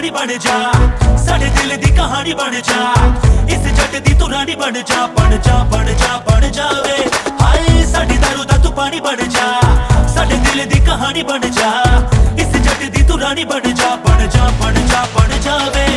पानी बन जा। साडे दिल दी कहानी बन जा। इस जट दी तू रानी बन जा बन जा बन जा, बन जावे। हाय साडी दारू दा तू पानी बन जा। साडे दिल दी कहानी बन जा। इस जट की तू रानी बन जा बन जा बन जा, बन जावे।